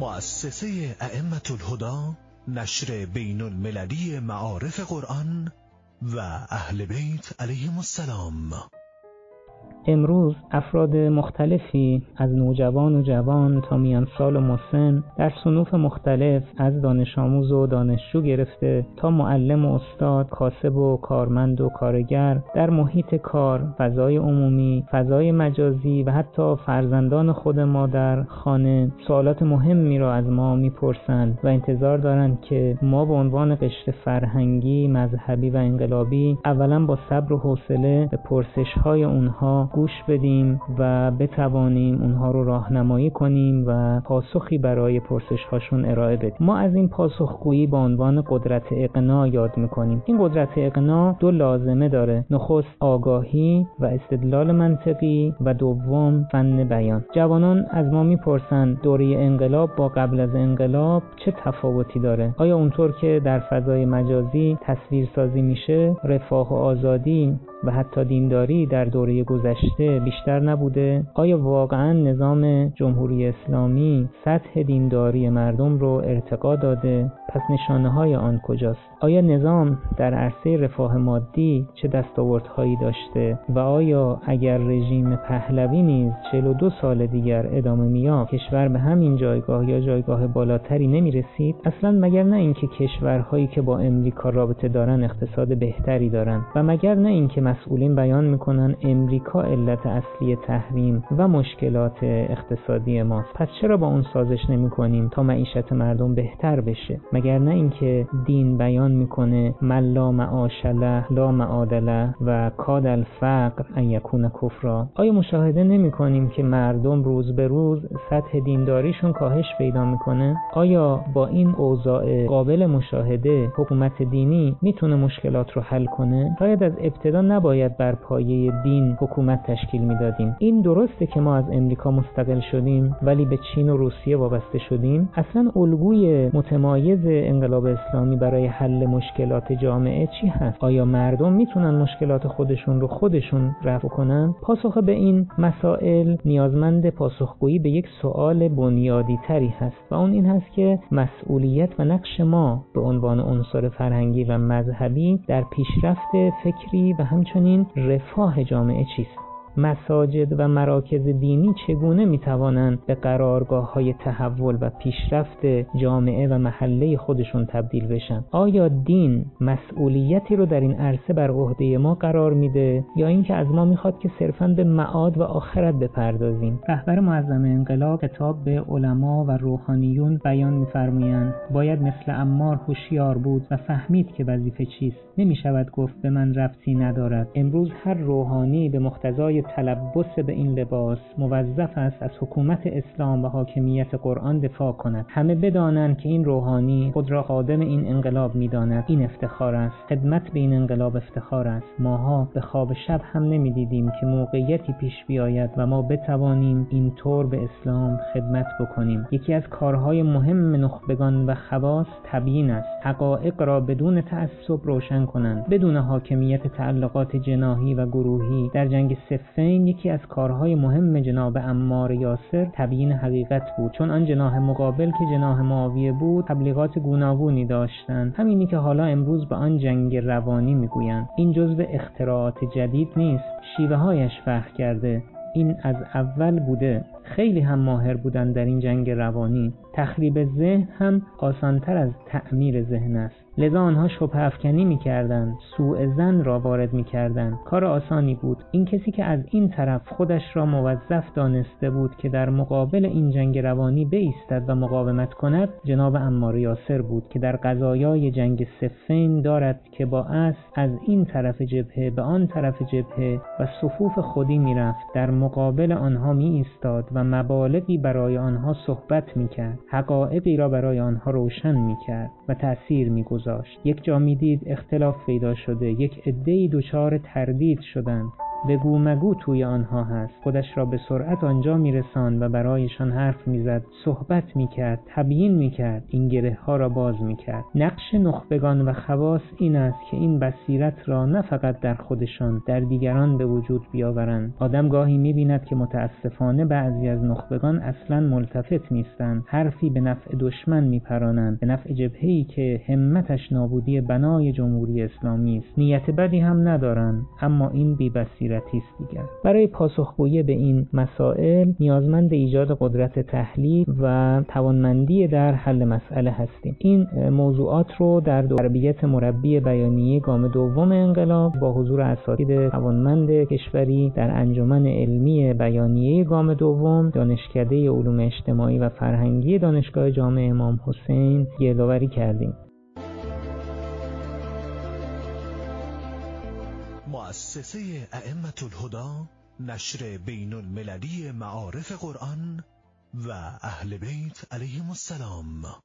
مؤسسه ائمه الهدا نشر بین المللی معارف قرآن و اهل بیت علیهم السلام. امروز افراد مختلفی از نوجوان و جوان تا میان سال و مسن در صنوف مختلف از دانش آموز و دانشجو گرفته تا معلم و استاد کاسب و کارمند و کارگر در محیط کار فضای عمومی فضای مجازی و حتی فرزندان خود ما در خانه سوالات مهمی را از ما می‌پرسند و انتظار دارند که ما به عنوان قشر فرهنگی مذهبی و انقلابی اولا با صبر و حوصله به پرسش های اونها گوش بدیم و بتوانیم اونها رو راهنمایی کنیم و پاسخی برای پرسش هاشون ارائه بدیم. ما از این پاسخگویی با عنوان قدرت اقنا یاد می‌کنیم. این قدرت اقنا دو لازمه داره نخست آگاهی و استدلال منطقی و دوم فن بیان. جوانان از ما می‌پرسند دوره انقلاب با قبل از انقلاب چه تفاوتی داره؟ آیا اونطور که در فضای مجازی تصویر سازی میشه رفاه و آزادی و حتی دینداری در دوره گذشته بیشتر نبوده؟ آیا واقعا نظام جمهوری اسلامی سطح دینداری مردم رو ارتقا داده؟ پس نشانه های آن کجاست؟ آیا نظام در عرصه رفاه مادی چه دستاوردهایی داشته؟ و آیا اگر رژیم پهلوی نیز 42 سال دیگر ادامه میافت کشور به همین جایگاه یا جایگاه بالاتری نمی رسید اصلا مگر نه اینکه کشورهایی که با امریکا رابطه دارن اقتصاد بهتری دارن؟ و مگر نه اینکه مسئولین بیان می‌کنن امریکا علت اصلی تحریم و مشکلات اقتصادی ماست. پس چرا با اون سازش نمی کنیم تا معیشت مردم بهتر بشه؟ مگر نه اینکه دین بیان می‌کنه من لا معاش له لا معاد و کاد الفقر ان یکون کفرا. آیا مشاهده نمی کنیم که مردم روز به روز سطح دینداریشون کاهش پیدا می‌کنه؟ آیا با این اوضاع قابل مشاهده حکومت دینی می‌تونه مشکلات رو حل کنه؟ شاید از ابتدا نباید بر پایه دین حکومت تشکیل می‌دادیم. این درسته که ما از امریکا مستقل شدیم ولی به چین و روسیه وابسته شدیم. اصلا الگوی متمایز انقلاب اسلامی برای حل مشکلات جامعه چی هست؟ آیا مردم می‌تونن مشکلات خودشون رو خودشون رفع کنن؟ پاسخ به این مسائل نیازمند پاسخگویی به یک سوال بنیادی تری هست و اون این هست که مسئولیت و نقش ما به عنوان عنصر فرهنگی و مذهبی در پیشرفت فکری و همچنین رفاه جامعه چیست؟ مساجد و مراکز دینی چگونه می توانند به قرارگاه های تحول و پیشرفت جامعه و محله خودشون تبدیل بشن؟ آیا دین مسئولیتی رو در این عرصه بر عهده ما قرار میده یا اینکه از ما می‌خواد که صرفا به معاد و آخرت بپردازیم؟ رهبر معظم انقلاب کتاب به علما و روحانیون بیان میفرمایند باید مثل امار هوشیار بود و فهمید که وظیفه چیست. نمی شود گفت به من رفتی ندارد. امروز هر روحانی به مقتضای تلبس به این لباس موظف است از حکومت اسلام و حاکمیت قرآن دفاع کند. همه بدانند که این روحانی خود را خادم این انقلاب می‌داند. این افتخار است. خدمت به این انقلاب افتخار است. ماها به خواب شب هم نمی‌دیدیم که موقعیتی پیش بیاید و ما بتوانیم اینطور به اسلام خدمت بکنیم. یکی از کارهای مهم نخبگان و خواص تبیین است. حقایق را بدون تعصب روشن کنند. بدون حاکمیت تعلقات جناهی و گروهی در جنگ سفر حسین یکی از کارهای مهم جناب امار یاسر تبیین حقیقت بود. چون آن جناح مقابل که جناح معاویه بود تبلیغات گوناگونی داشتند. همینی که حالا امروز به آن جنگ روانی می‌گویند. این جزو اختراعات جدید نیست. شیوه هایش فهم کرده. این از اول بوده. خیلی هم ماهر بودن در این جنگ روانی. تخریب ذهن هم آسانتر از تعمیر ذهن است. لذا آنها شبه افکنی می‌کردند. سوء زن را وارد می‌کردند. کار آسانی بود. این کسی که از این طرف خودش را موظف دانسته بود که در مقابل این جنگ روانی بایستد و مقاومت کند جناب امار یاسر بود که در قضایای جنگ سفین دارد که با اسب از این طرف جبهه به آن طرف جبهه و صفوف خودی می‌رفت. در مقابل آنها می ایستاد و مبالغی برای آنها صحبت می‌کرد. حقایقی را برای آنها روشن می‌کرد و تأثیر میگذاشت. یک جا می‌دید اختلاف پیدا شده یک عدهای دچار تردید شدند. بگو مگو توی آنها هست. خودش را به سرعت آنجا میرساند و برایشان حرف می‌زد صحبت می‌کرد تبیین می‌کرد این گره ها را باز می‌کرد. نقش نخبگان و خواص این است که این بصیرت را نه فقط در خودشان در دیگران به وجود بیاورند. آدم گاهی می‌بیند که متاسفانه بعضی از نخبگان اصلا ملتفت نیستند. حرفی به نفع دشمن میپرانند به نفع جبههای که همتش نابودی بنای جمهوری اسلامی است. نیت بدی هم ندارند اما این است دیگر. برای پاسخگویی به این مسائل نیازمند ایجاد قدرت تحلیل و توانمندی در حل مسئله هستیم. این موضوعات رو در تربیت مربی بیانیه گام دوم انقلاب با حضور اساتید توانمند کشوری در انجمن علمی بیانیه گام دوم دانشکده علوم اجتماعی و فرهنگی دانشگاه جامع امام حسین گردآوری کردیم. مؤسسه ائمة الهدا نشر بین المللی معارف قرآن و اهل بیت علیهم السلام.